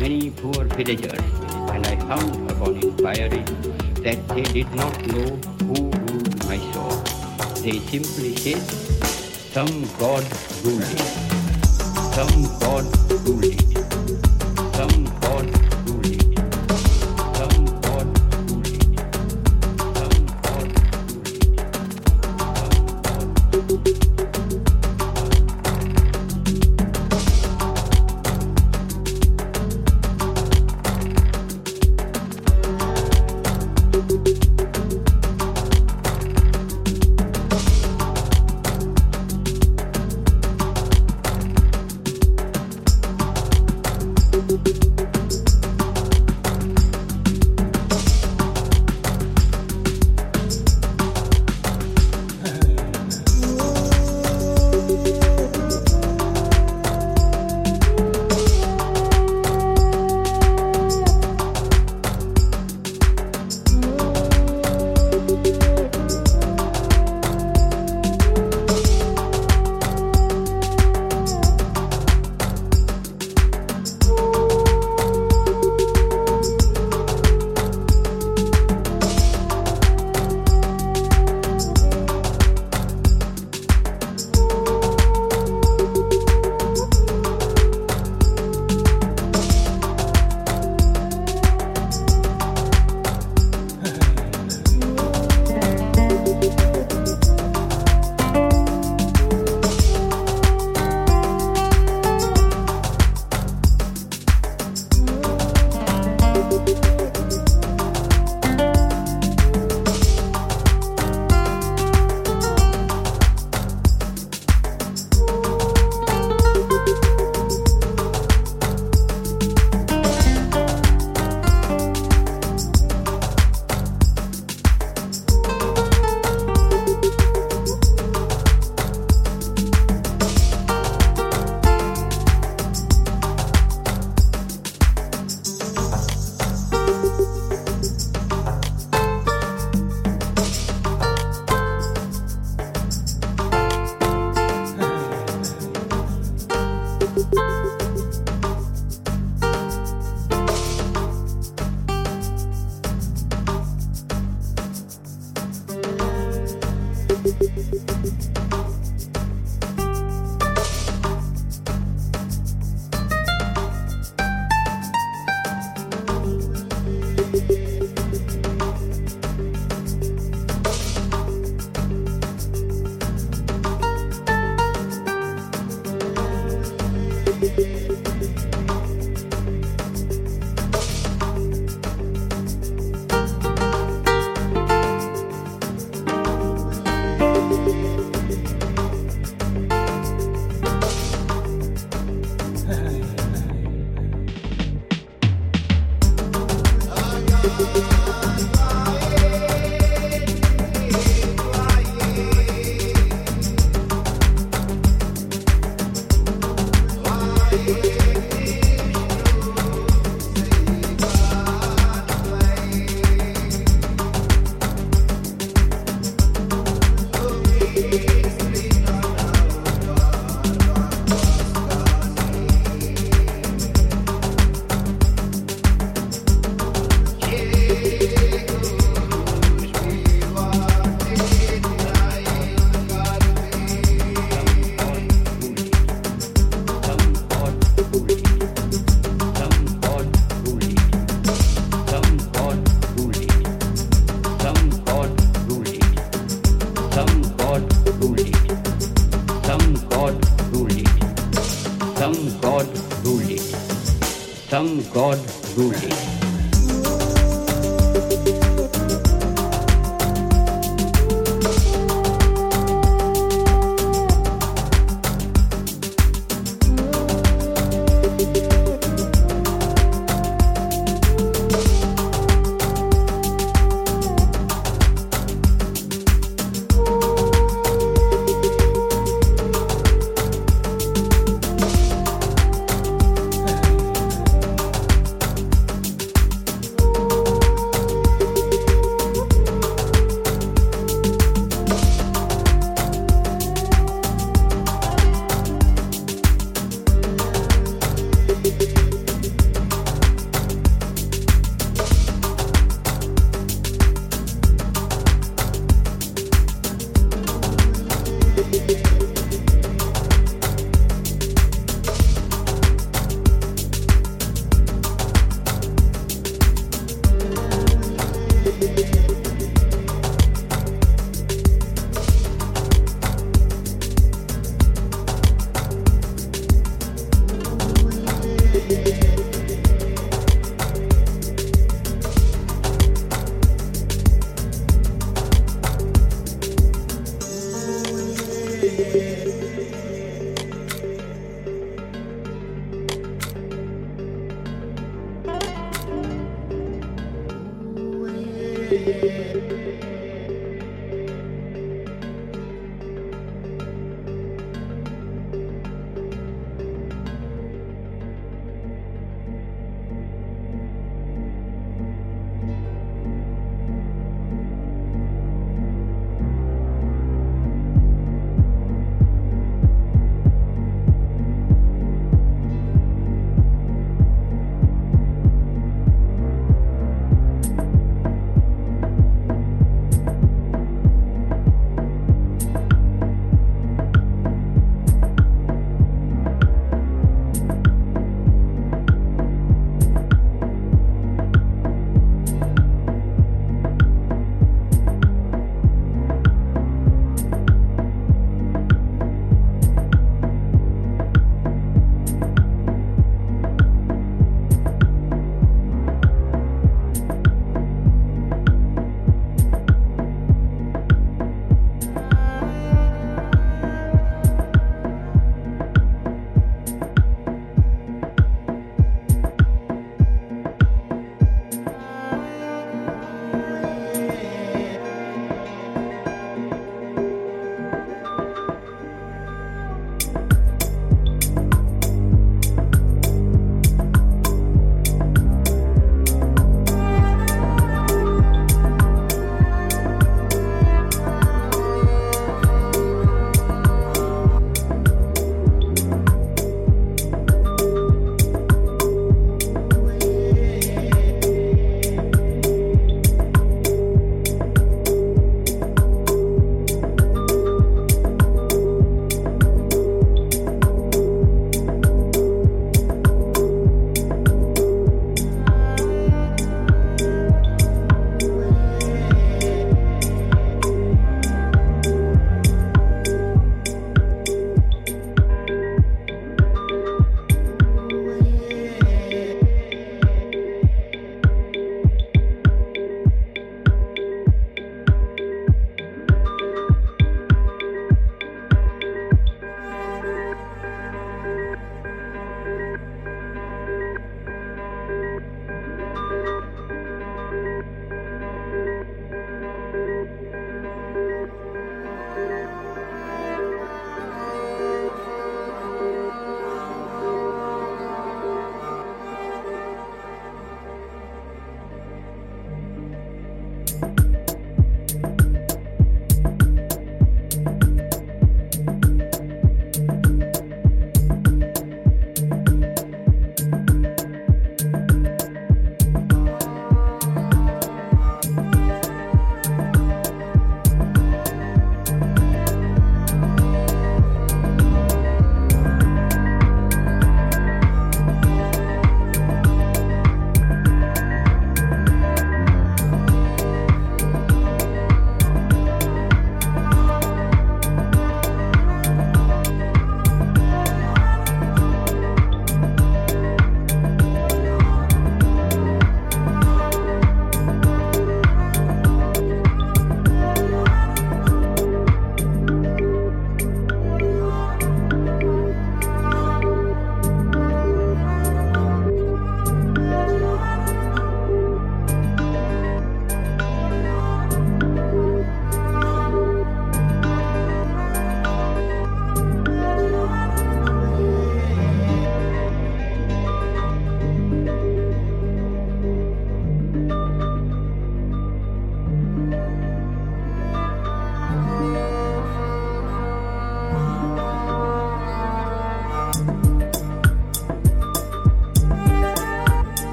many poor villagers, and I found upon inquiry that they did not know who ruled my soul. They simply said, some God ruled it. Some God ruled it. yeah.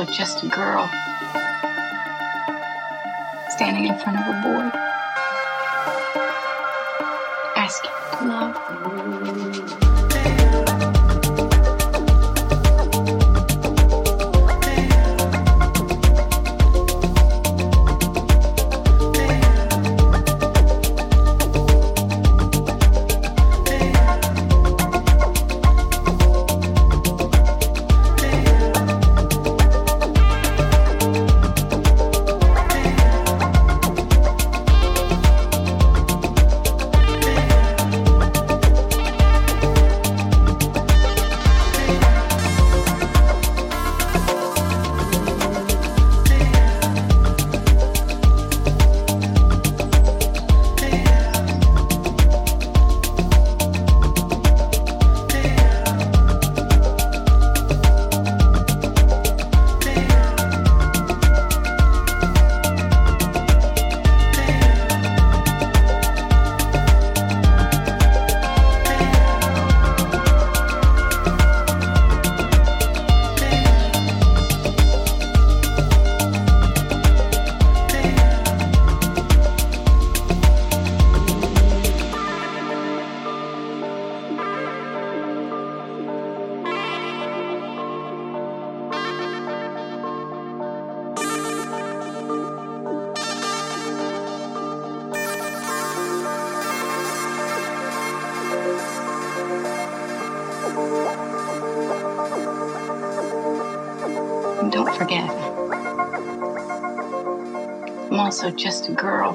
Just a girl standing in front of a boy forget. I'm also just a girl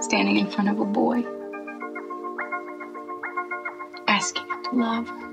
standing in front of a boy asking to love.